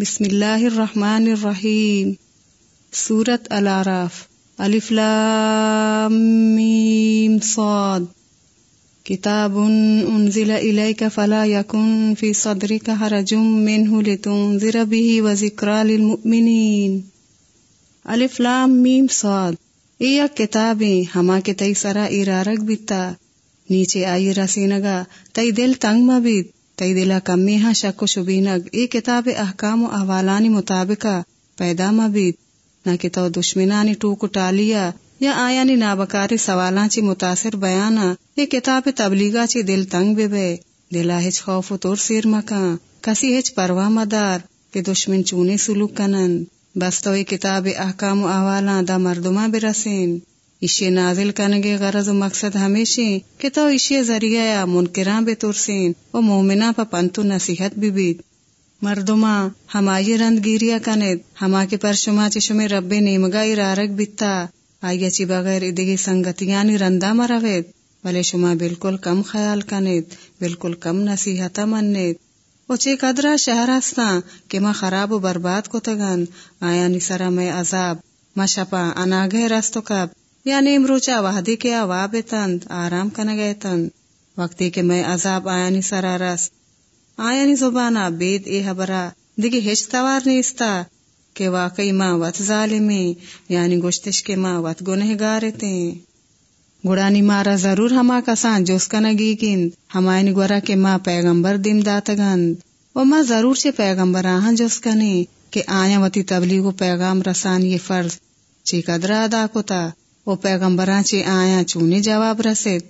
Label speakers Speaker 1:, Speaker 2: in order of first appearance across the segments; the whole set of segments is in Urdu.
Speaker 1: بسم اللہ الرحمن الرحیم۔ سورت العراف۔ الف لام میم صاد۔ کتاب انزل الیک فلا یکن فی صدرک حرج منه لتنذر به وذکرى للمؤمنین۔ الف لام میم صاد۔ ایا کتابیں ہما کے تئی سرا ارارک بیتا۔ نیچے آئی رسینگا تئی دل تنگ مبید۔ تئی دلا کمی ہاں شک و شبینگ ای کتاب احکام و احوالانی مطابق پیدا مبید نہ کہ تو دشمنانی ٹوک ٹالیا یا آیا نی نابکاری سوالاں چی متاثر بیانا یہ کتاب تبلیغا چی دل تنگ بے بے دلا ہچ خوف و طور سیر مکان کسی ہچ پرواہ مدار کہ دشمن چونے سلوک کنن۔ بس تو یہ کتاب احکام و احوالاں دا مردما برسین۔ اشی نازل کنگے غرض و مقصد ہمیشہ کہ تو اشی ذریعہ یا منکراں بے ترسین و مومنہ پا پنتو نصیحت بھی بیت مردما ہمائی رند گیریا کنید۔ ہما کے پر شما چی شمی رب نیمگا ارارک بیتا۔ آئیا چی بغیر ادگی سنگتیانی رندا مروید بلے شما بالکل کم خیال کنید، بالکل کم نصیحتا منید۔ و چی قدرہ شہر ہستا کہ ما خراب و برباد کو تگن۔ آیا نسرا میں عذاب۔ ما شپا اناگے رستو کب۔ یا نیم روچا وحدی کے عواب تند، آرام کنگے تند. وقتی کہ میں عذاب آیا نسرا رست آیا نی زبانا بید اے حبرا دیگی ہچ توار نیستا کہ واقعی ماں وط ظالمی. یعنی گشتش کے ماں وط گنہ گارتے گڑانی مارا ضرور ہما کسان جوس کنگی گند ہمائن گورا کے ماں پیغمبر دم داتگند. و ماں ضرور سے پیغمبر آہن جوس کنے کہ آیا وتی تبلیغ و پیغام رسان یہ فرض. چی قدرہ ادا کتا؟ و پیغمبران چی آیا چونی جواب رسید۔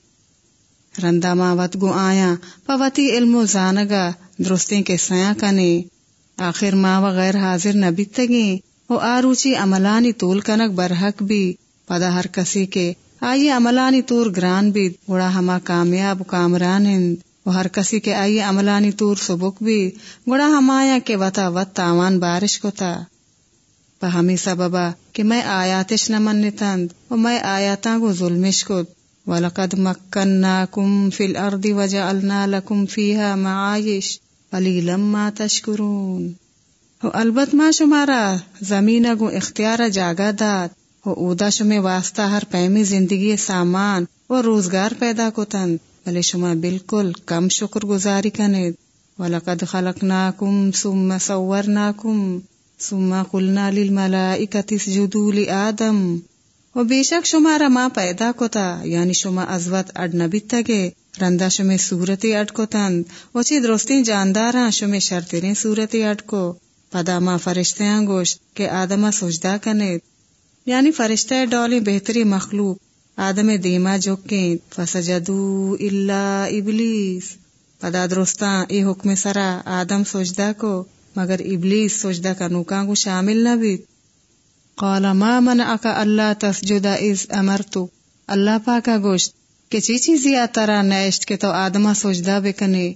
Speaker 1: رندا ماں وط گو آیا پوتی علم و زانگا درستیں کے سیاں کنے۔ آخر ماں و غیر حاضر نبی تگیں۔ و آروچی عملانی طول کنک برحق بھی۔ پدا ہر کسی کے آئیے عملانی طور گران بھی۔ گوڑا ہما کامیاب کامران ہند۔ و ہر کسی کے آئیے عملانی طور سبک بھی۔ گوڑا ہمایا کے وطا وط تاوان بارش کو تھا پا ہمی سببا کہ میں آیاتش نہ منتند و میں آیاتاں کو ظلمش کو وَلَقَدْ مَكَّنَّاكُمْ فِي الْأَرْضِ وَجَعَلْنَا لَكُمْ فِيهَا مَعَايِشْ قَلِيلًا مَا تَشْكُرُونَ. و البت ما شمارا زمین گو اختیار جاگا داد. و اودا شمی واسطہ ہر پیمی زندگی سامان و روزگار پیدا کتند. بلے شما بالکل کم شکر گزاری کنید. وَلَقَدْ خَلَقْنَاكُمْ ثُمَّ صَوَّرْنَاكُمْ. ثُمَّ قُلْنَا لِلْمَلَائِكَةِ اسْجُدُوا لِآدَمَ۔ و بے شک شمارا ماں پیدا کتا یعنی شما ازوت اڈ نبی تگے رندا شمی صورتی اڈ کو تند و چی درستی جانداراں شمی شرطرین صورتی اڈ کو۔ پدا ماں فرشتیاں گوشت کہ آدمہ سجدہ کنید۔ یعنی فرشتہ ڈولی بہتری مخلوق۔ آدم دیما جوکیں فسجدو الا ابلیس۔ پدا درستاں ای حکم سرا آدم سجدہ کو۔ مگر ابلیس سجدہ کا نوکاں کو شامل نہ بھی۔ قال ما منعك اللہ تسجد از امرتو اللہ پاکا گوشت کہ چی چیزی ترا نیشت کے تو آدما سجدہ بکنے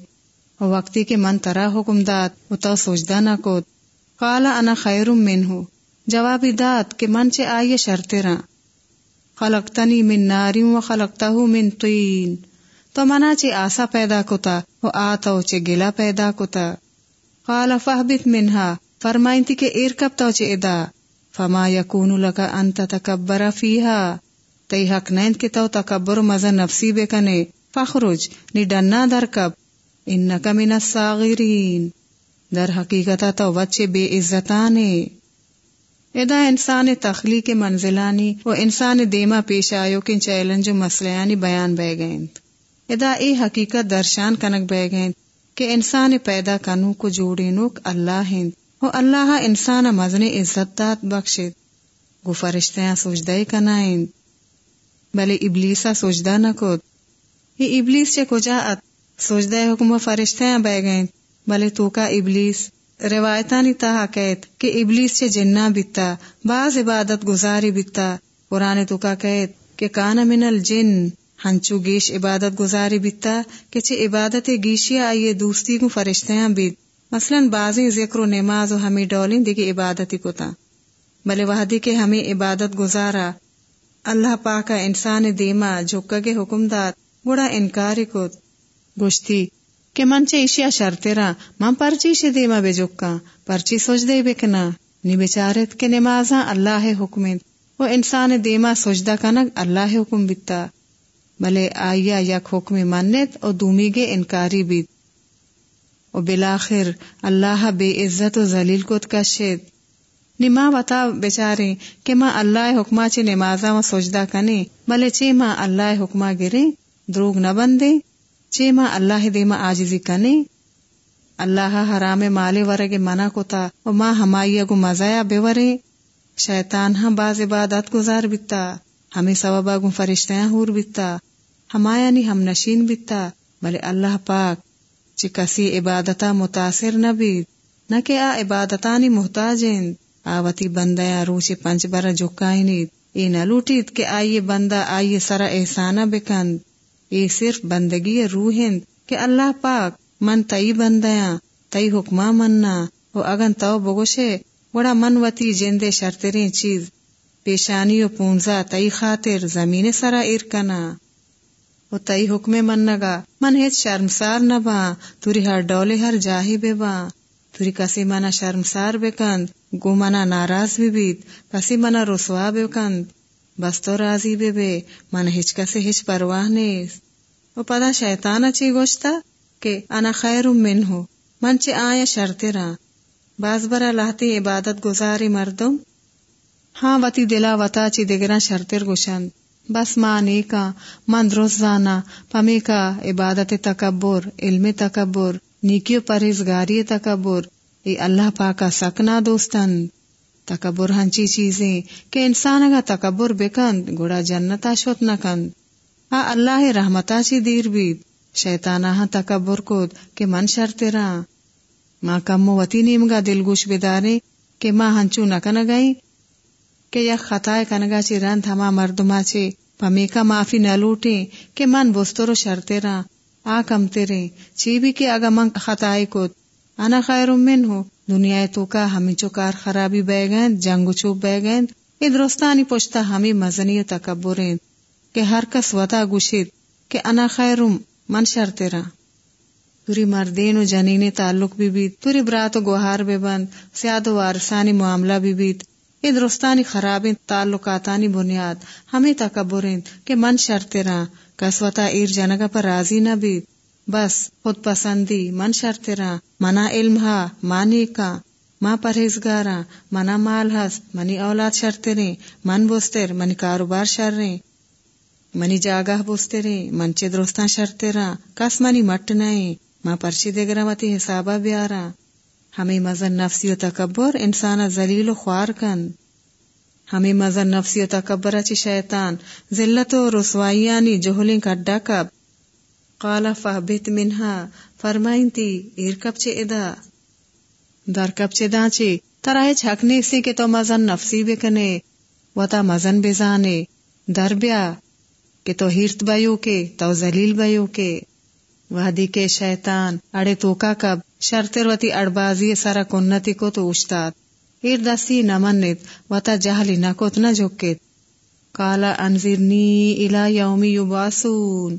Speaker 1: وقتی کے من ترا حکم داد و تو سجدہ نہ کو قال انا خیر منہ۔ جوابی داد کہ من چے آئیے شرط راں خلقتنی من ناری و خلقتہ من طین۔ تو منا چے آسا پیدا کتا و آتو چے گلا پیدا کتا۔ قال فہبت منہا فرمائنتی کہ ارکب تو چے ادا۔ فما یکون لکا ان تتکبر فیہا۔ تی حق نیند کے تو تکبر مزا نفسی بے کنے۔ فخرج نی ڈنا درکب انکا من الساغرین در حقیقتا تو وچے بے عزتانے۔ ادا انسان تخلیق منزلانی و انسان دیما پیش آیو کن چیلنج و مسلیانی بیان بے گئیں ادا ای حقیقت درشان کنک بے گئیں کہ انسان پیدا کنو کو جوڑی نوک اللہ ہند و اللہ انسان مزن عزت دات بخشید گو فرشتیاں سجدہ کنائیں بلے ابلیسا سجدہ نہ کود۔ یہ ابلیس چے کجا ات سجدہ حکم و فرشتیاں بے گئیں بلے تو کا ابلیس۔ روایتانی تاہا کہت کہ ابلیس سے جنہ بیتا، بعض عبادت گزاری بیتا۔ قرآن تو کا کہت کہ کان من الجن۔ ہنچو گیش عبادت گزاری بیتا کہ چھ عبادت گیشیا آئیے دوستی کو فرشتیاں بیت مثلا بعضی ذکر و نماز و ہمیں ڈولیں دیکھے عبادتی کو تا۔ بلے وحدی کے ہمیں عبادت گزارا۔ اللہ پاکا انسان دیما جھکا کے حکم داد گڑا انکاری کو۔ گشتی کہ منچے ایشیا شرطرا من پرچی شے دیما بے جکا، پرچی سوچ دے بکنا نی بیچارت کے نمازاں اللہ حکمت وہ انسان دیما سجدہ کنگ اللہ حکم بیتا۔ بلے آئیا یک حکم منت اور دومی گے انکاری بیت و بلاخر اللہ بے عزت و ذلیل کت کشید نما وتا بیچارے، کہ ماں اللہ حکما چے نمازا و سجدہ کنے بلے چے ماں اللہ حکما گرے دروگ نہ بندے۔ چے ماں اللہ دیما آجزی کنے اللہ حرام مالے ورگے منع کوتا و ماں ہمائی اگو مزایا بے ورے۔ شیطان ہم باز عبادت گزار بیتا۔ ہمیں سبب اگو فرشتیاں ہور بیتا ہمایا نی ہم نشین بیتا بلے اللہ پاک چی کسی عبادتا متاثر نہ بیت نہ کہ آ عبادتانی محتاجیں آوتی بندیا روچی پنچ برا جکائنید ای نہ لوٹید کہ آئیے بندہ آئیے سرا احسانہ بکند۔ ای صرف بندگی روحند کہ اللہ پاک من تئی بندیاں، تئی حکمہ مننا۔ و اگن تو بگوشے، وڑا من وتی جندے شرطریں چیز۔ پیشانی و پونزا تئی خاطر زمین سرا ارکنا و تئی حکم منگا من ہیچ شرمسار نہ با توری ہر ڈولے ہر جاہی بے با۔ توری کسی منا شرمسار بکند گو منا ناراض بھی بیت کسی منا رسوا بکند بس تو راضی بے بے۔ من ہچ کسی ہچ پرواہ نیس و پدا شیطان اچھی گوشتا؟ کہ انا خیر من ہو۔ من چے آیا شرط را۔ باز برا لہتی عبادت گزاری مردم۔ ہاں وتی دلا وتا چی دگرا شرطر گوشند۔ بس ماں نیکا، من روزانا پمی کا عبادت تکبر، علم تکبر، نیکیو پرہیزگاری تکبر۔ ای اللہ پاکا سکنا دوستن تکبر ہنچی چیزیں کہ انسان اگا تکبر بکند، گوڑا جنتا شوت نکند۔ ہاں اللہ رحمتا چی دیر بید۔ شیطانہ ہاں تکبر کود کہ من شرطرا۔ ماں کم وتی نیمگا دلگوش بدارے کہ ماں ہنچو نکن گئی کہ یک خطائے کنگا چی رند ہما مردما چے پمی کا معافی نہ لوٹے کہ من بسترو شرطرا آ کم تیرے، چی بھی کہ اگا من خطائے کود۔ انا خیر من ہو دنیا تو کا ہمیں چکار خرابی بے گئن جنگ چوب بے گئن ای درستانی پوچھتا ہمیں مزنی تکبرین۔ کہ ہر کس وطا گوشید کہ انا خیرم من شر تیرا توری مردین و جنین تعلق بھی بیت، توری برات و گوہار بے بند، سیاد و وارسانی معاملہ بھی بیت۔ درستانی خرابیں، تعلقاتانی بنیاد، ہمیں تکبرین کہ من شر تیرا کس وطا ایر جنگا پر راضی نہ بیت بس، خود پسندی، من شرطرا منا علم ہا مانی کا ماں پرہیزگارا منا مال ہست، منی اولاد شرطریں۔ من بوستر منی کاروبار شر شرریں منی جاگاہ بوستریں منچے درستان شرطرا کس منی مٹ نئے ماں پرچی دگرا متی حسابہ بیارا ہمیں مزن نفسی و تکبر، انسان ذلیل و خوار کن۔ ہمیں مزن نفسی و تکبر اچھی شیطان، ذلت و رسوائیانی یعنی جہلیں کڈا کب قال فهبت منها فرمائن تی، ایر کب چے ادا؟ در کب چے دا چے ترائے چھکنے سی کہ تو مزن نفسی بکنے، و تا مزن بزانے۔ در بیا، کہ تو ہیرت بیو کے، تو زلیل بیو کے۔ وحدی کے شیطان، اڑے توکا کب؟ شرطر وتی اڑبازی سارا کنتی کو تو اشتاد ایر دستی نمنت و تا جہلی نکوت نہ جھکت کالا انذرنی الى یومی یباسون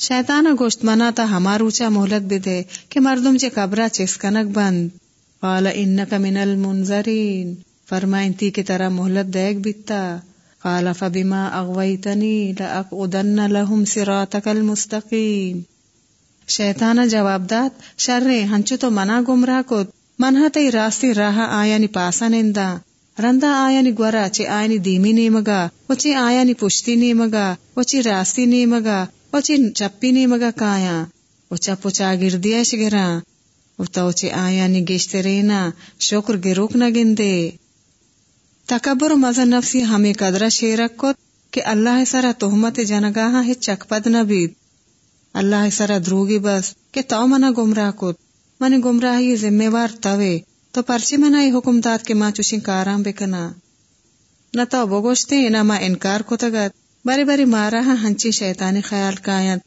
Speaker 1: شیطان گوشت منا تا ہمار اونچا محلت بھی دے کہ مردم چے قبرہ چسکنک بند۔ قال انک من المنظرین فرمائن تی کی طرح محلت دیکھ بیتا قال، فبما اغویتنی لأقعدن لهم صراطک المستقیم. شیطان جواب داد شر ہنچو تو منا گمراہ کت. منہ تی راستی راہ آیانی پاسا نندا رندا آیانی گورا چے آیانی دیمی نیمگا. وچے آیانی پشتی نیمگا. وچے راستی نیمگا. وچی چپی نی مگا کایا وچا پوچا گردیش گرا. وتا وچی آیا نی گشت رینا. شکر گروک نہ گندے تکبر مزا نفسی ہمیں قدرہ شیرک کت کہ اللہ سرا تہمت جنگاہ ہے چکپد نہ اللہ سرا دروگی بس کہ تو منا گمراہ کت۔ منی گمراہی ذمہ وار توے تو پرچی منا حکم داد کے ماں چوشی کارام بکنا۔ نہ تو بگوشتے نہ ماں انکار کو تگت بری بری مارا ہاں ہنچی شیطانی خیال کائن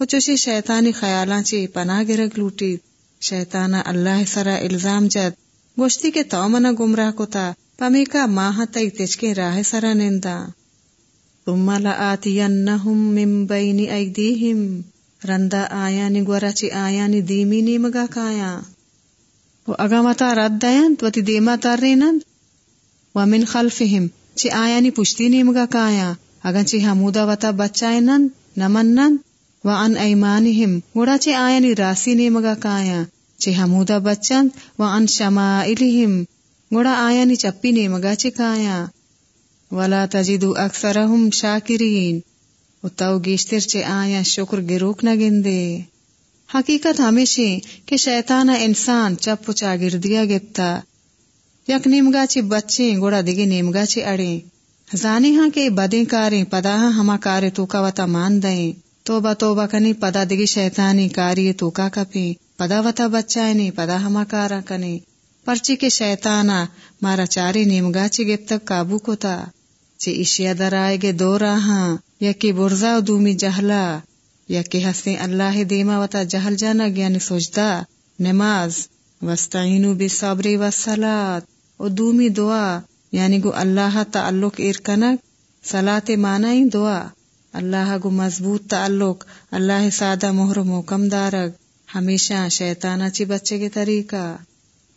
Speaker 1: وہ چوشی شیطانی خیالاں چی پناہ گرگ لوٹی شیطانا اللہ سرا الزام جد۔ گوشتی کے تو منا گمراہ کو تا پمی کا ماہ تئی تچکے راہ سرا نندا ثم لآتینہم من بین ایدیہم رندا آیا نی گورا دیمی نیمگا کایا و اگا متا رد دیند و تی دیما تر رینند و من خلفهم چی آیا نی پشتی نیمگا کایا اگا چی حمودا وتا بچائنند نمنند و ان ایمانهم گوڑا چی آیا نی راسی نیمگا کایا چی حمودا بچند و ان شمائلهم گوڑا آیا نی چپی نیمگا چی کایا ولا تجدو اکثرهم شاکرین و تو گیشتر چے آیا شکر گروک نہ گندے حقیقت ہمیشہ کہ شیطان انسان چپ چاگردیا گپتا یک نیمگا چی بچے گوڑا دگے نیمگا چی اڑے زانی ہاں کہ بدیں کاریں پدا ہاں ہما کارے تو کا وتا مان دیں توبہ توبہ کنی پدا دگی شیطانی کاری تو کا پدا وتا بچائنی پدا ہما کارا کنی پرچی کے شیطانا مارا چاری نیمگا چی گپ تک قابو کو تا چی اشیا در آئے گے دو راہاں یکی برزا و دومی جہلا یکی حسن اللہ دیما وتا جہل جانا گیانی سوچدا نماز، وستعینو بی صبری و سلات و دومی دعا یعنی گو اللہ تعلق ارکنک سلات مانائی دعا۔ اللہ گو مضبوط تعلق، اللہ سادہ مہر محکم دارگ ہمیشہ شیطانا چی بچے کے طریقہ۔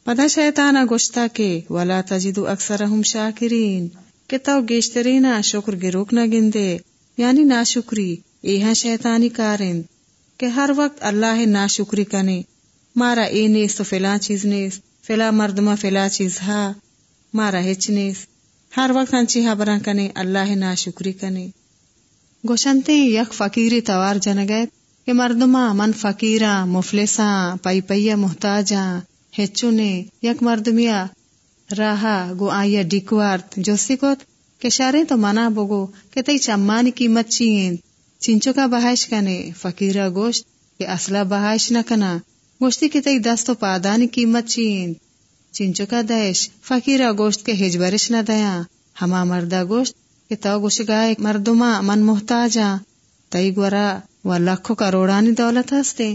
Speaker 1: پدا شیطانا گشتا کے ولا تجدو اکثرہم شاکرین کہ تو گیشترینا شکر گروک نہ گندے یعنی نا شکری شیطانی کارند کہ ہر وقت اللہ نا شکری کنے، مارا اے نیس تو فلاں چیز نیس فلا مردما فلا چیز ہا، مارا ہچ نیس ہر وقت ہنچی خبراں کنے، اللہ نا شکری کنے۔ گوشنتے یک فقیری توار جنگیت، کہ مردما من فقیرا مفلساں، پئی پئی محتاجاں ہچونے یک مردمیا راہا گو آیا ڈیکوارت جو سکوت کہ شارے تو منا بگو کہ تئی چمانی قیمت چین چنچو کا بحائش کنے فقیرہ گوشت کہ اصلہ بحائش نہ کنا گوشتی کہ تئی دست و پادانی قیمت چین چنچو کا دیش فقیرہ گوشت کے ہجبرش نہ دیا ہما مردہ گوشت کہ تو گوش گائے مردما من محتاجا تئی گورا و لکھو کروڑانی دولت ہستے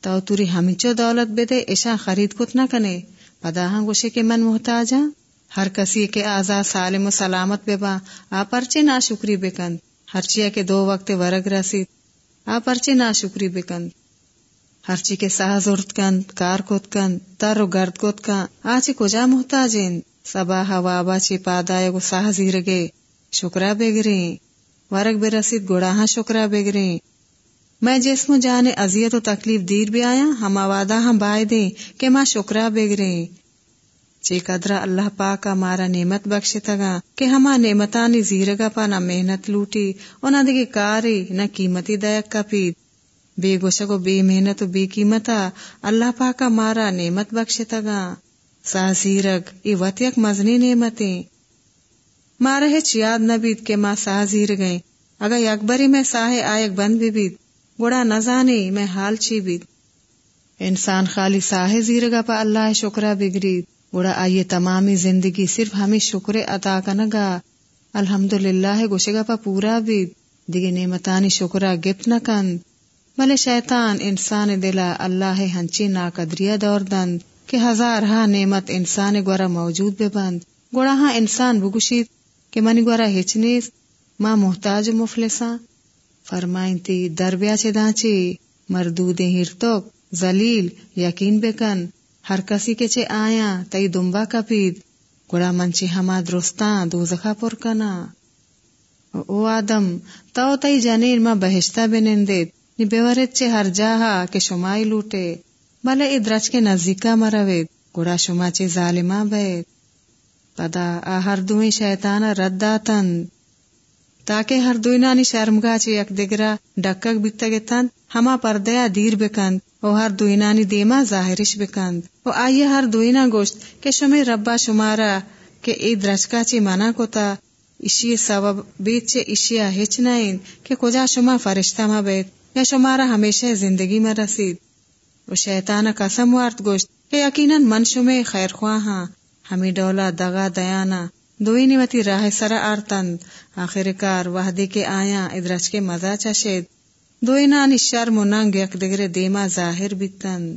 Speaker 1: تو توری ہمچو دولت بے دے ایشا خرید کت نہ کنے۔ پدا ہاں گوشے کے من محتاجا؟ ہر کسی کے آزاد سالم و سلامت بے با آ پرچے نا شکری بکند۔ ہر چیا کے دو وقت ورگ رسید، آ پرچے نا شکری بکند۔ ہر چی کے ساہ زورت کند، کار کت کند، تر و گرد کت کند۔ آچی کجا محتاجین؟ سبا ہوا با چی پادائے گو ساہ زیرگے شکرا بگریں۔ ورگ بے رسید گوڑا ہاں شکرا بگریں۔ میں جسم جانے ازیت و تکلیف دیر بھی آیا، ہم وعدہ ہم بائے دیں کہ ماں شکرا بگرے۔ چی قدرہ اللہ پاکا مارا نعمت بخش تگا کہ ہما نعمتانی زیرگا پا نہ محنت لوٹی اور نہ دگی کاری نہ قیمتی دائک کا پید بے گوشک و بے محنت و بے قیمتا اللہ پاکا مارا نعمت بخش تگا۔ سا زیرگ، ای وطیک مزنی نعمتیں۔ مارا ہچ یاد نہ بید کہ ماں سا زیر گئیں اگر یکبری میں ساہے آیک بند بھی بید گوڑا نزانی میں حال چی بید انسان خالی ساہے زیرگا پا اللہ شکرہ بگرید گوڑا آئیے تمامی زندگی صرف ہمیں شکر عطا کنگا۔ الحمدللہ گوشگا پا پورا بید دیگے نعمتانی شکرہ گپت نہ کند بلے شیطان انسان دلا اللہ ہنچی ناقدریہ دور دند کہ ہزار ہاں نعمت انسان گورا موجود بے بند۔ گوڑا ہاں انسان بگوشید۔ کہ منی گورا ہچنیس ماں محتاج مفلساں۔ فرمائن تی دربیا چے دانچے مردود ہرتوک زلیل یقین بکن، ہر کسی کے چے آیا، تئی دمبا کپید، گڑا منچے ہما درستان دوزخا پر کنا۔ او آدم، تو تئی جنین ما بہشتا بنندید، نی بیورت چے ہر جاہا کہ شمائی لوٹے بلے ادرچ کے نزدیکا مروید گڑا شما چے ظالمہ بید۔ پدا آہر دوئی شیطانا رداتند تاکہ ہر دوینانی شرمگاہ چے یک دگرا ڈکک بیتگتند ہما پردیا دیر بکند او ہر دوینانی دیما ظاہرش بکند او آئیے ہر دوینا گوشت کہ شمی ربا شمارا کہ ای درچکا چی منا کوتا اشی سبب بیت چے اشیا ہچ نائن کہ کجا شما فرشتہ ما بیت یا شمارا ہمیشہ زندگی میں رسید او شیطان قسم وارت گوشت کہ یقیناً من شمی خیر خواہ ہاں ہمیں ڈولا دغا دیانا دوئی نیوتی راہ سرا آرتند، آخر کار وحدی کے آیا ادرچ کے مزا چشید دوئی نانی شرم و ننگ یک دگرے دیما ظاہر بیتند۔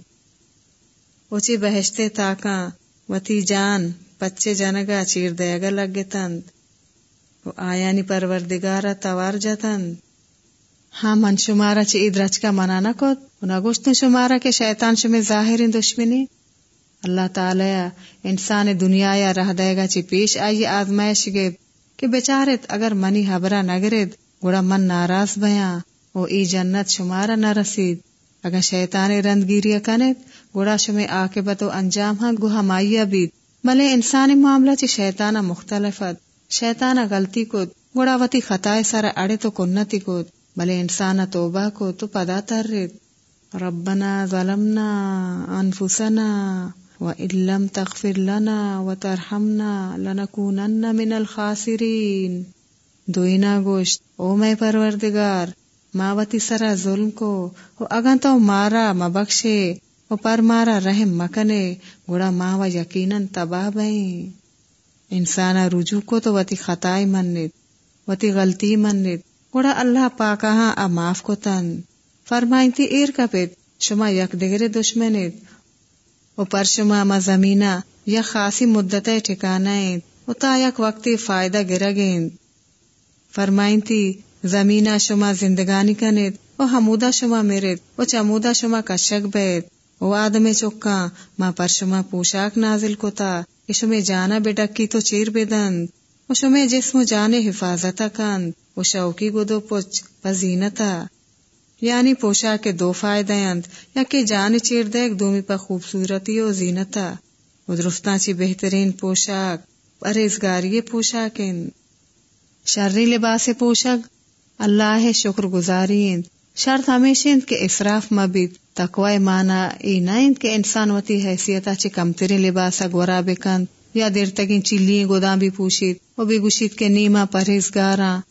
Speaker 1: اوچی بہشتے تاکاں، وتی جان، پچے جنگا چیر دیگا لگتند۔ و آیانی پروردگارا توار جتند۔ ہاں من شمارا چی عید رچ کا منع نہ کت گوشتن شمارا کے شیطان شمی ظاہر دشمنی۔ اللہ تعالی انسان دنیا یا رہ دے گا چی پیش آئی آزمائش گید کہ بیچارت اگر منی حبرہ نگرد گوڑا من ناراض بیاں، او ای جنت شمارا نہ رسید۔ اگر شیطان رندگیری کنت گوڑا شمی آکبت و انجام ہاں گوہا مائیا بید۔ ملے انسانی معاملہ چی شیطانہ مختلفت شیطانہ غلطی کود گوڑا وتی خطائے سارا اڑے تو کنتی کود۔ بلے انسان توبہ کو تو پدا ترد ربنا ظلمنا انفسنا وَإِن تَغْفِرْ لَنَا وَتَرْحَمْنَا لَنَكُونَنَّ مِنَ الْخَاسِرِينَ۔ دوئینا گوشت۔ او میں پروردگار ماوتی سرا ظلم کو، او اگن تو مارا مبخشے او پر مارا رحم مکنے گوڑا ماوا یقیناً تباہ بہیں انسانا رجوع کو تو وتی خطائی منت وتی غلطی منت گوڑا اللہ پاکا ا معاف کو تن فرمائیں تی ایر کپت شما یک دگرے دشمنت او پر شما ما زمینا یا خاصی مدت ٹھکانا او تا یک وقتی فائدہ گرگین فرمائیں تی زمینا شما زندگانی کنت او حمودا شما میرت او چمودا شما کشک بیت او آدم چکا ما پر شما پوشاک نازل کو تا کہ شما جانا بیڈکی تو چیر بدند۔ او شما جسم جانے حفاظتا کند وہ شوقی گو دو پوچ پزینتا یعنی پوشا کے دو فائدے اند، یا کہ جان چیر دیکھ دومی پا خوبصورتی و زینتا وہ چی بہترین پوشاک، پرہیزگاری پوشاک شرری لباس پوشک اللہ شکر گزاری شرط ہمیشہ کے اصراف مبید، تقوی مانا ای نائند کے انسان وتی حیثیتا چی کمتری لباسا گورا بکند، یا دیر تکین چلی گودام بھی پوشید، وہ بھی گوشید کے نیما پرہیزگاراں۔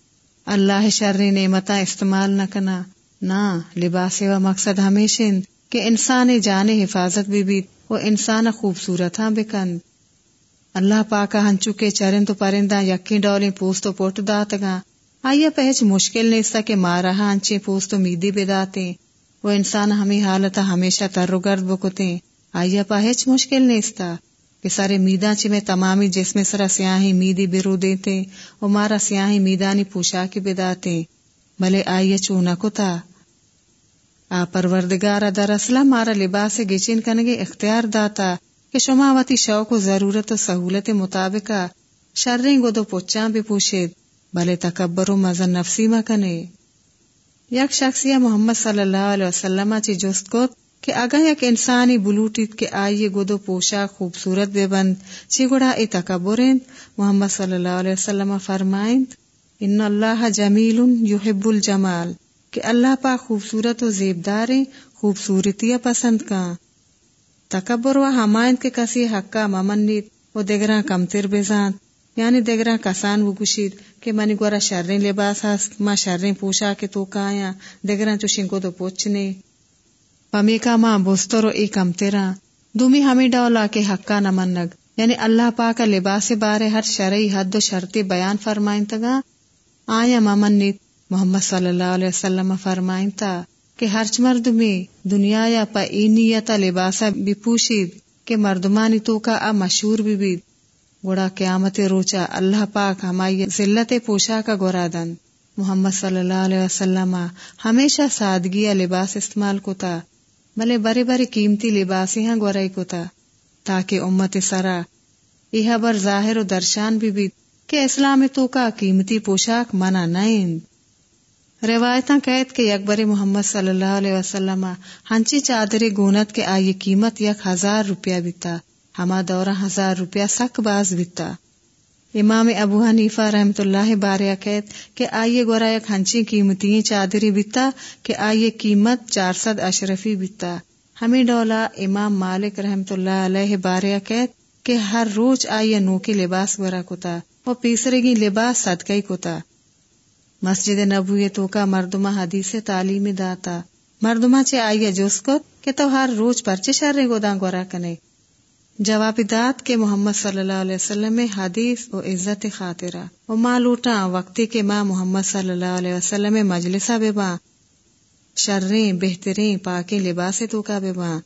Speaker 1: اللہ شر نعمتا استعمال نہ کنا۔ نہ لباس و مقصد ہمیشہ کہ انسان جان حفاظت بھی بھی، وہ انسان خوبصورت ہاں بکند اللہ پاکا ہنچو کے چرن تو پرندہ، یقین ڈولیں، پوست تو پوٹ دات گا آئیا پہچ مشکل نہیں کہ مارا ہنچے پوست تو میدی بے داتے۔ وہ انسان ہمیں حالتا ہمیشہ تر گرد بکتے۔ آئیا پہچ مشکل نہیں ستا کہ سارے میدا چی میں تمامی جس میں سرا سیاہی میدی برو دیتے وہ مارا سیاہی میدانی پوشا کے بداتے بھلے آئیے چونا کو تھا آ، پروردگارا، در مارا لباس گچین کنگے اختیار داتا کہ شماوتی شوق و ضرورت و سہولت مطابق شرریں گو دو پوچاں بھی پوشید بھلے تکبر و مزن نفسی مکنے یک شخصیہ محمد صلی اللہ علیہ وسلم چی جست کو کہ اگا یک انسانی بلوٹیت کے آئیے گدو پوشا خوبصورت بے بند چی گڑا ای تکبرین؟ محمد صلی اللہ علیہ وسلم فرمائند، ان اللہ جمیل یحب الجمال. کہ اللہ پا خوبصورت و زیبداریں خوبصورتی پسند کا تکبر و ہمائند کے کسی حقا ممنیت و دگراں کمتر بزانت یعنی دگراں کسان و گشید کہ منی گورا شرریں لباس ہست ما شرریں پوشا کے تو کایا، دگراں چوشن کو دو پوچھنے۔ پمی کا ماں بوستر ای کم تیرا دومی ہمیں ڈولا کے حقا نہ منگ یعنی اللہ پاک لباس بارے ہر شرعی حد و شرطی بیان فرمائن تگا آیا ممنیت محمد صلی اللہ علیہ وسلم فرمائن تا کہ ہرچ مرد میں دنیا یا پا اینیتا لباسا بھی پوشید کہ مردمانی تو کا ا مشہور بھی بید۔ گوڑا قیامت روچا اللہ پاک ہمائی ذلت پوشا کا گورا دن۔ محمد صلی اللہ علیہ وسلم ہمیشہ سادگی لباس استعمال کو تا ملے بڑے بڑے قیمتی لباس ہاں گورائی کو تھا تاکہ امت سرا یہ بر ظاہر و درشان بھی بھی کہ اسلام تو کا قیمتی پوشاک منع نہیں روایتاں قید کے اکبر محمد صلی اللہ علیہ وسلم ہنچی چادر گونت کے آئی قیمت یک ہزار روپیہ بیتا، ہما دورہ ہزار روپیہ سک باز بیتا۔ امام ابو حنیفہ رحمت اللہ بارے قید کہ آئیے گورا یک ہنچی قیمتی چادری بتا کہ آئیے قیمت چار سد اشرفی بتا ہمیں ڈولا امام مالک رحمت اللہ علیہ بارے قید کہ ہر روز آئیے نو کے لباس گورا کتا وہ پیسرے گی لباس صدقی کتا مسجد نبوی تو کا مردمہ حدیث تعلیم داتا مردمہ چے آئیے جوس کو کہ تو ہر روز پرچے شر گوداں گورا کنے۔ جواب داد کے محمد صلی اللہ علیہ وسلم حدیث و عزت خاطرہ۔ و ماں لوٹا وقتی کے ماں محمد صلی اللہ علیہ وسلم مجلسہ بے باں۔ شرریں بہترین پاکیں لباس تو کا بے باں۔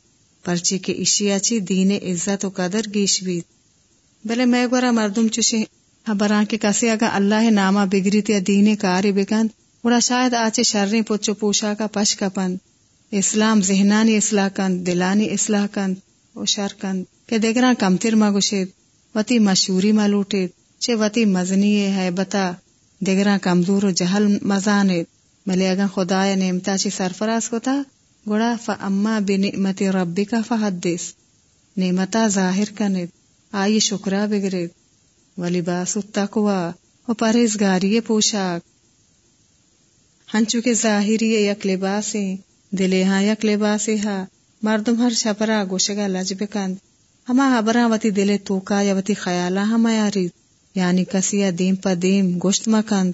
Speaker 1: پرچی کے اشیا چی دین عزت و قدر گیش بھی۔ بلے میں گورا مردم چوشے خبراں کے کسی اگا اللہ نامہ بگری تیا دین کاری بکند اڑا شاید آچے شرری پوچو پوشا کا پش کپند اسلام ذہنانی اصلاح کند دلانی اصلاح کند او شر کند کہ دیگران کمتر مگوشید، وتی مشہوری ملوٹید چے وتی مزنی ہے بتا، دیگران کمزور و جہل مزانید۔ ملے اگا خدا نعمتا چی سرفراز کو تھا گوڑا فاما بنعمت ربی کا فحدث۔ نعمتا ظاہر کنید، آئی شکرا بگرید۔ ولی باس التقوی و پرہیزگاری پوشاک۔ ہنچو کے ظاہری یک لباسیں دلے ہاں یک لباس ہا مردم ہر شپرا گوشگا لج بکند۔ ہما حبرا وتی دلے توکا یا وتی خیالا ہما یارید یعنی کسیا دیم پا دیم گوشت مکند۔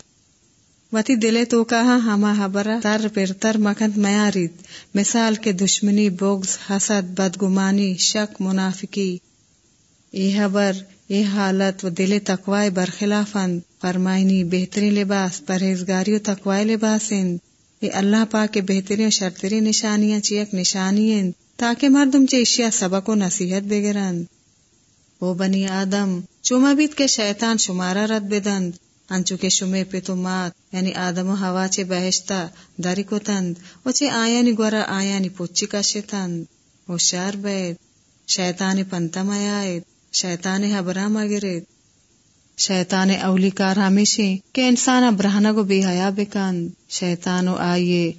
Speaker 1: وتی دلے توکا ہاں ہما حبرا تر پر تر مکند میارید مثال کے دشمنی، بغض، حسد، بدگمانی، شک، منافقی۔ ای حبر ای حالت و دل تقوی برخلافند فرمائنی بہترین لباس، پرہیزگاری و تقوی لباسند یہ اللہ پاک کے بہترین شرطری نشانیاں چیک نشانی تاکہ مردم چے اشیاء سبق و نصیحت بگرند۔ او بنی آدم چوما بیت کے شیطان شمارا رد بدند، انچو کے شمے پہ تو مات یعنی آدم و ہوا چے بہشتا داری کو تند و چے آیا نی گورا آیا نی پوچی کا شیطان او شار بید، شیطان پنتم آیائید شیطان حبرام آگرید شیطان اولی کار ہمیشہ کہ انسان ابرہنا کو بے حیا بکند شیطان آئیے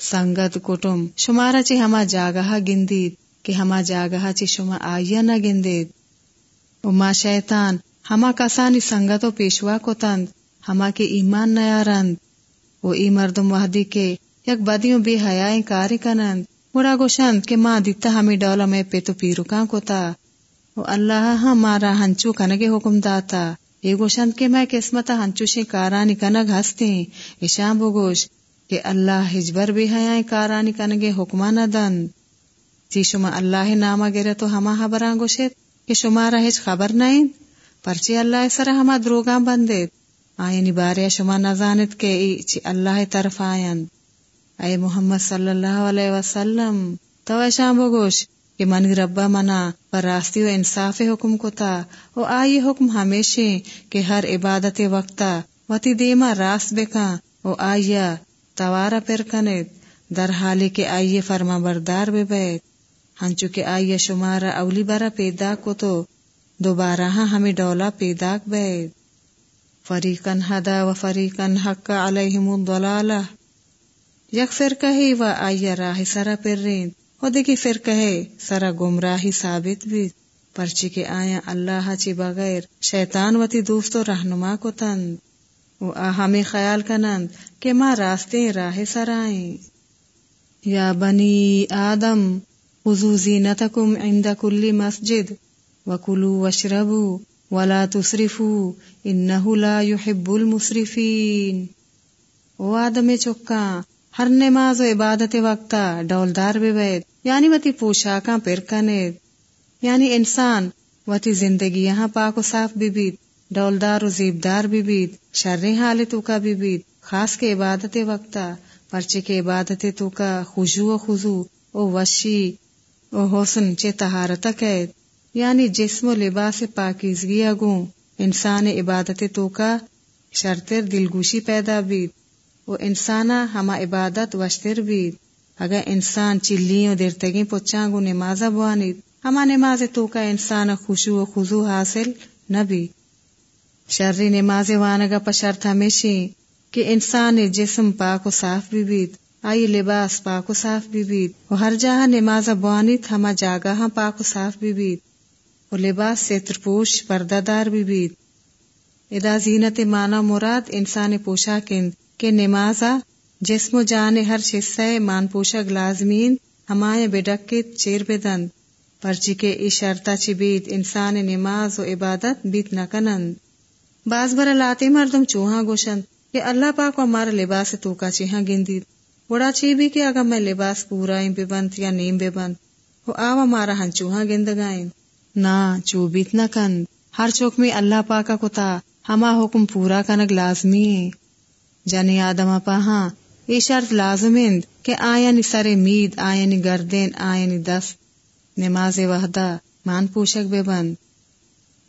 Speaker 1: سنگت کٹم شمارا چی ہما جاگہ گندید کہ ہما جاگہ چی شما آئیا نہ گندید اما شیطان ہما کسانی سنگت و پیشوا کو تند ہما کے ایمان نیارند وہ ای مردم وحدی کے یک بدیوں بے حیائیں کاری کنند مڑا گوشند کہ ماں دیتا ہمیں ڈولا میں پہ تو پیروکاں کو تا وہ اللہ ہاں مارا ہنچو کنگے حکم داتا یہ گوشند کے میں قسمت ہنچوشی کارانی کنگ ہستے ایشان بگوش کہ اللہ ہجبر بھی حیائیں کارانی کنگے حکمہ نہ دن تی شما اللہ نامہ گرے تو ہما حبران گوشت کہ شمارا ہج خبر نہیں پرچی اللہ سر ہما دروگاں بندید آئینی بارے شما نزانت کے ای چی اللہ طرف آئین اے محمد صلی اللہ علیہ وسلم تو ایشان بگوش کہ منی ربا منا پر راستی و انصاف حکم کو تھا وہ آئی حکم ہمیشہ کہ ہر عبادت وقتا وتی دیما راست بکا وہ آئیا توارا پر کنت در حالی کے آئیے فرما بردار بے بیت ہنچو کے آئیے شمارا اولی برا پیدا کو تو دوبارہ ہاں ہمیں ڈولا پیدا بیت فریقن ہدا و فریقن حق علیہم الضلالہ۔ یک فرقہ ہی و آئیا راہ سرا پر رین۔ وہ دیکھی پھر کہے سرا گمراہی ثابت بھی۔ پرچی کے آیا اللہ چی بغیر، شیطان وتی دوست و رہنما کو تند۔ وہ آ ہمیں خیال کنند کہ ماں راستے راہ سر آئیں یا بنی آدم، خذو زینتکم عند کل مسجد وکلوا واشربوا ولا تسرفوا انه لا يحب المسرفین۔ او آدم چکا ہر نماز و عبادت وقتا ڈولدار بے بیت۔ یعنی وتی پوشاکاں پرکنے یعنی انسان وتی زندگی یہاں پاک و صاف بھی بیت، ڈولدار و زیبدار بھی بیت، شر حالتوں کا بھی بیت، خاص کے عبادت وقتا، پرچے کے عبادت تو کا خوشو و خزو او وشی، او حسن چے تہارت قید۔ یعنی جسم و لباس پاکیزگی اگوں، انسان عبادت تو کا شرطر دلگوشی پیدا بیت۔ وہ انسانا ہما عبادت وشتر بھی اگر انسان چلیوں دیر تگیں پچاں گو نماز ہما نماز تو کا انسان خوشو و خضو حاصل نہ بھی شرری نماز وانگا پشرت ہمیشہ کہ انسان جسم پاک و صاف بھی بیت آئی لباس پاک و صاف بھی بیت و ہر جہاں نماز بوانید ہما جاگا ہاں پاک و صاف بھی بیت و لباس سے ترپوش پردہ دار بھی بیت ادا زینت مانا مراد انسان پوشا کند کہ نمازا جسم و جان ہر شصہ مان پوشک لازمین ہمائے بڈکت چیر بدند پرچی کے ای شرطا چی بیت انسان نماز و عبادت بیت نہ کنند۔ باز برا لاتے مردم چوہاں گوشند۔ کہ اللہ پاک ہمارا لباس تو کا چیہاں گندید۔ بڑا چی بھی کہ اگر میں لباس پورا بے بند یا نیم بے بند، وہ آو ہمارا ہن چوہاں گند گائیں نہ، چو بیت نہ کند۔ ہر چوک میں اللہ پاکا کو تا ہما حکم پورا کنگ لازمی۔ ہے جنی آدم پہاں یہ شرط لازمند کہ آئین سر مید آئین گردین آئین دست، نماز وحدہ مان پوشک بے بند.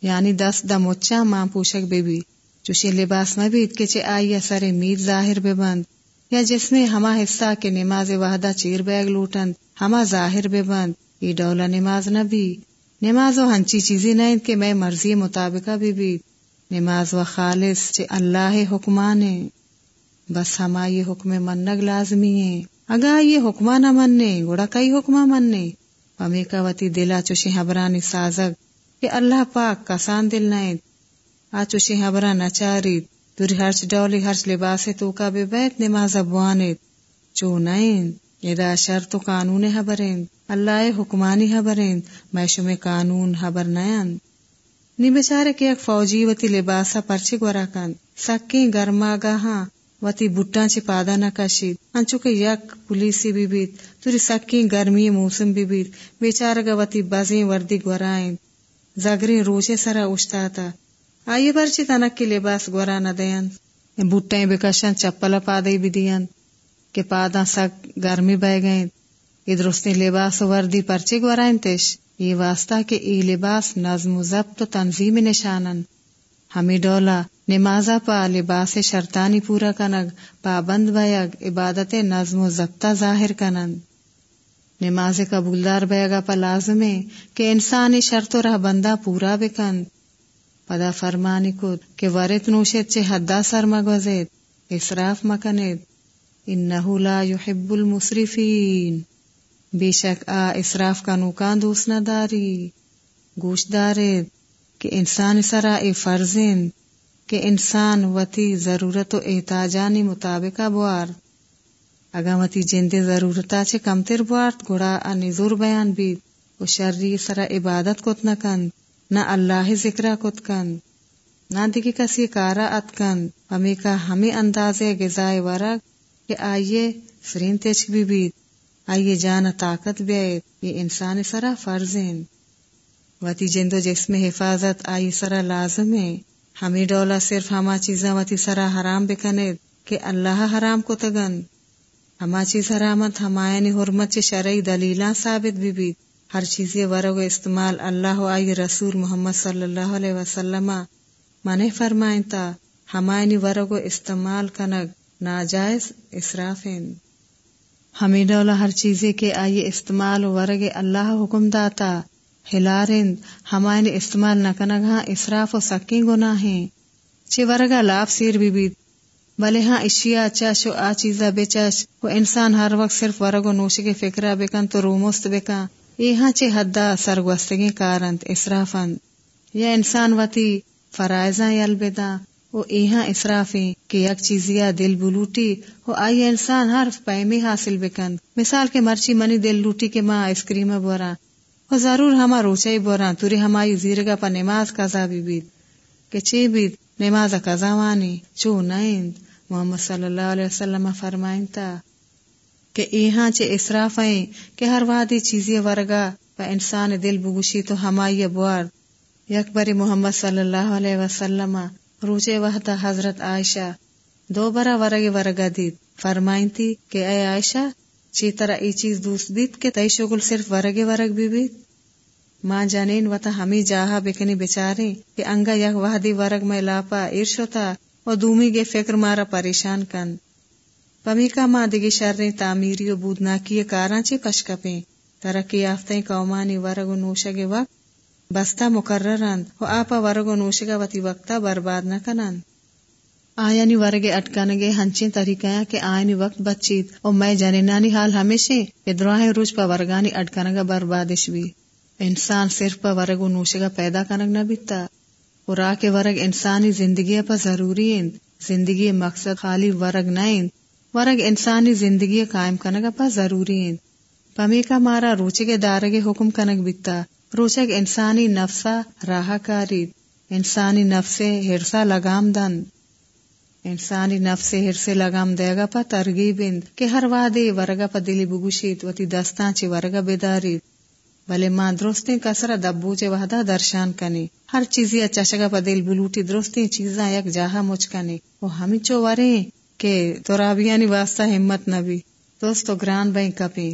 Speaker 1: یعنی دست دا مچا مان پوشک بے بھی چوشی لباس مبید کہ چے آئی سر مید ظاہر بے بند. یا جس میں ہما حصہ کے نماز وحدہ چیر بیگ لوٹند، ہما ظاہر بے بند. یہ ڈولا نماز نہ بھی نماز و ہنچی چیزیں نہیں کہ میں مرضی مطابقہ بھی بھی نماز و خالص چے اللہ حکمانے. بس ہما یہ حکم منگ لازمی ہے اگا یہ حکمہ نہ مننے گوڑا کئی حکمہ مننے۔ پمی کا وتی دلا چوشی حبرانی سازگ کہ اللہ پاک کسان دل نائد آ چوشی حبران نچاری دوری ہرچ ڈولی ہرچ لباس تو کا بے بیت نماز ابوانید چو نائن ادا شرط و قانون حبرین اللہ حکمانی حبرین میشو میں قانون حبر نیان نی بیچارے کے ایک فوجی وتی لباسا پرچی گورا کن سکی گرما گاہاں وتی بٹا چی پادا نہ کشید۔ انچو کے یک پولیسی بھی بیت توری سکی گرمی موسم بھی بیت بیچارہ گا وتی بازیں وردی گورائیں۔ زگری روچے سرا اشتا تا آئیے پرچی تنک کی لباس گورا نہ دین۔ بٹائیں بکشن چپل پادے بھی دین۔ کہ پادا سک گرمی بہ گئیں۔ یہ درستی لباس وردی پرچے گورائیں تش یہ واسطہ کہ ای لباس نظم و ضبط و تنظیم نشانن۔ ہمیں ڈولا نمازا پا لباس شرطانی پورا کنگ، پابند بیگ، عبادت نظم و ضبطہ ظاہر کنند۔ نماز قبولدار بیگا پا لازم ہے کہ انسانی شرط و رہ بندہ پورا بکند۔ پدا فرمانی کد کہ ورت نوشت چے حدہ سر مگوزید، اسراف مکنید۔ انہو لا يحب المصرفین بے شک آ اسراف کا نوکان دوست نہ داری گوش دارید۔ کہ انسان سرا اے فرزین کہ انسان وتی ضرورت و احتاجانی مطابق بوار۔ اگا وتی جندے ضرورتا چے کمتر بوار گوڑا انزور بیان بید۔ و شرری سرا عبادت کت نہ کن نہ اللہ ذکرہ کت کن نہ دیکھی کسی کارا ات کن ہمیں کا ہمیں اندازے غذائے ورگ کہ آئیے فرین تیچ بھی بید، آئیے جان طاقت بیت یہ انسان سرا فرزین وتی جندو جسم حفاظت، آئی سرا لازم ہے۔ ہمیں ڈولا صرف ہما چیزاں وتی سرا حرام بکنے کہ اللہ حرام کو تگن۔ ہما چیز حرامت ہمایانی حرمت شرعی دلیلاں ثابت بھی بھی ہر چیز ورگ استعمال اللہ آئی رسول محمد صلی اللہ علیہ وسلم من فرمائیں تا ہمایانی ورگ استعمال کنگ، ناجائز، اسرافین۔ ہمیں ڈولا ہر چیزیں کے آئیے استعمال ورگ اللہ حکم داتا۔ ہلارند ہمائن استعمال نہ کنگ اسراف و سکی گنا ہیں چھ ورگا لاب سیر بھی بیت بلے ہاں اشیا چش و آ چیزا بے چش وہ انسان ہر وقت صرف ورگ و نوش کے فکرہ بکن تو رومست بکن یہ ہاں چھ حدہ سرگوستگی کارند اسرافند یا انسان وتی فرائضاں یلبدا وہ ایہاں اسرافیں کہ یک چیزیا دل بلوٹی وہ آئی انسان ہر پیمی حاصل بکن مثال کے مرچی منی دل لوٹی کے ماں آئس کریم بورا وہ ضرور ہما روچائی بورا توری ہمائی زیرگا پا نماز قضا بھی بید. کہ چی بید؟ نماز قضا وانی، چو نائند محمد صلی اللہ علیہ وسلم فرمائن تا کہ ایہاں چے اسراف ہیں کہ ہر وادی چیزی ورگا پا انسان دل بگوشی تو ہمائی بوار. یک بری محمد صلی اللہ علیہ وسلم روچے وحدہ حضرت عائشہ دو برا ورگ ورگا دید. فرمائن تھی کہ اے عائشہ چی طرح ای چیز دوست بیت کہ تئی شغل صرف ورگ ورگ بھی بیت ماں جانین وتا ہمیں جاہا بکنی بچارے کہ انگا یک وحدی ورگ میں لاپا ارش ہوتا و دومی گے فکر مارا پریشان کن پمی کا ماں دگی شرری تعمیری و بودنا کی کاراں چی کشکپیں ترقی یافتیں قومانی ورگ و نوشگ وقت بستا مقررند و آپا ورگ و نوشگا وتی وقتا برباد نہ کنند آیانی ورگے اٹکانگے ہنچیں طریقہ کہ آئینی وقت بچیت۔ اور میں جنینانی حال ہمیشہ ادراہ روز پا ورگانی اٹکانگا بربادش بھی انسان صرف پا ورگ و نوشگا پیدا کنگ نہ بیتا۔ اور آ کے ورگ انسانی زندگی پا ضروری اند۔ زندگی مقصد خالی ورگ نائند ورگ انسانی زندگی قائم کنگا پا ضروری اند۔ پمی کا مارا روچے کے دارگے حکم کنگ بیتا۔ روچک انسانی نفسا راہ کارید انسانی نفسے ہرسا لگام دن۔ انسانی نفس ہر لگام دے گا پا ترغیب کہ ہر وادی ورگا پا دلی بگوشید و تی دستان چی ورگا بیدارید بلے ماں درستی کسرا دبو چے وحدہ درشان کنی۔ ہر چیزی اچھا چشگا پا دل بلوٹی درستی چیزاں یک جاہا مچ کنی۔ وہ ہمیں چو ورے کہ ترابیانی واسطہ ہمت نبی۔ دوستو گران بین کپی